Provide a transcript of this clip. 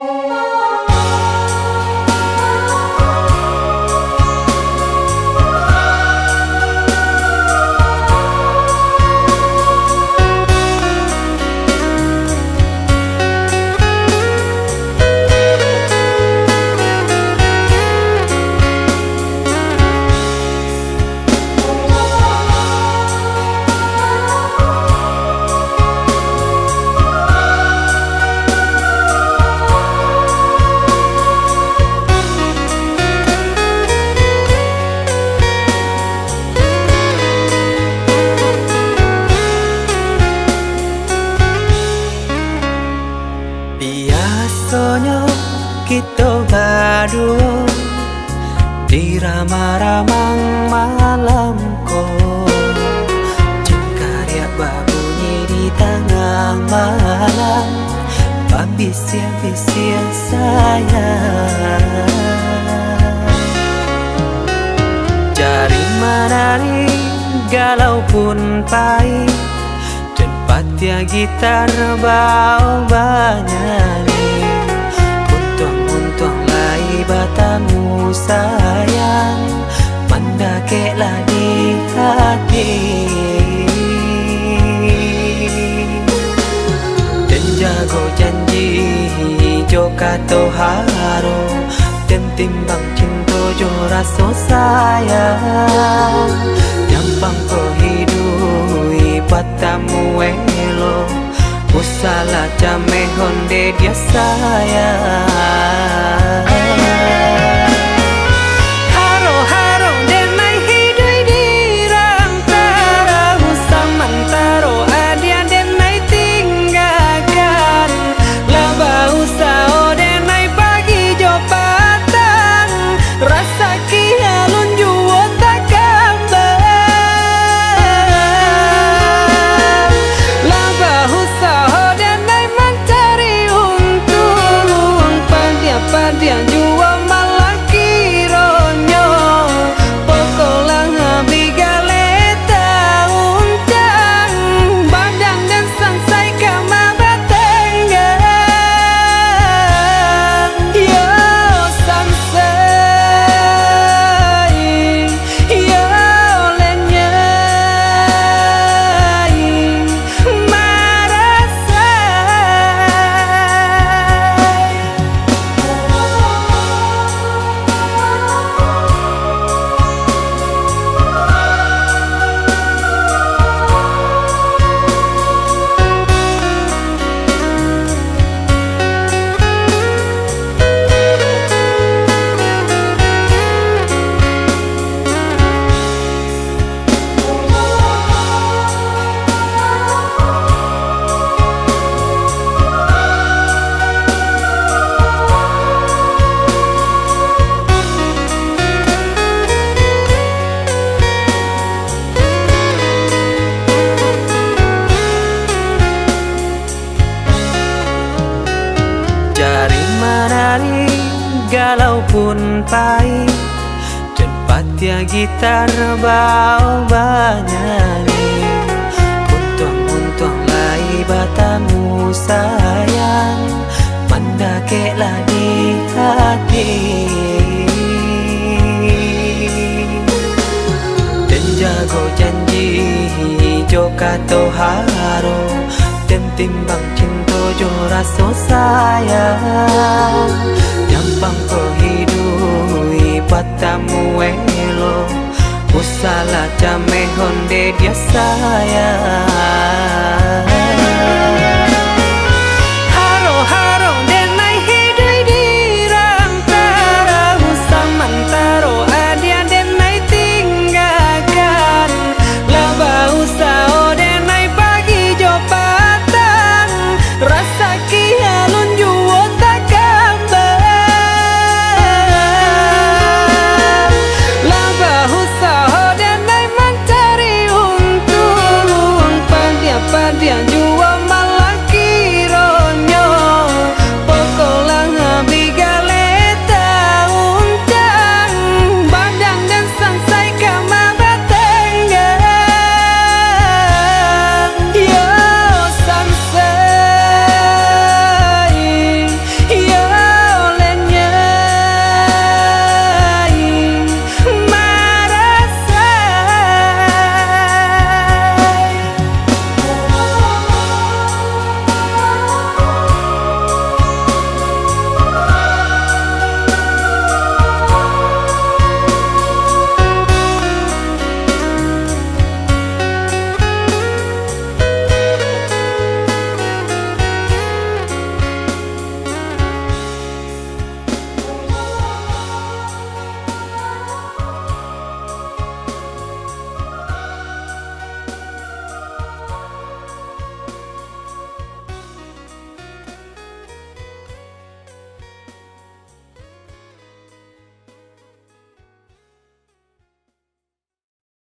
Oh. Biasanya kita berdua Di ramah-ramah malam ko Jengkarya babunyi di tengah malam Babisia-bisia sayang Jari menari galau pun pahit Tempat gitar bau banyak batamu sayang. Mendakeklah di hati. Dan jago janji Joka haro Dan timbang cinta jo rasa sayang. Jampang ko hidui batamu elo Usala jame honde dia sayang galau pun pahit. Tempatnya gitar bau banyak Untung-untung lai batamu sayang. Mendakeklah di hati. Dan jago janji Joka haro Dan timbang cinta jo rasa sayang bangko hidui patamu elo Usala jame honde dia sayang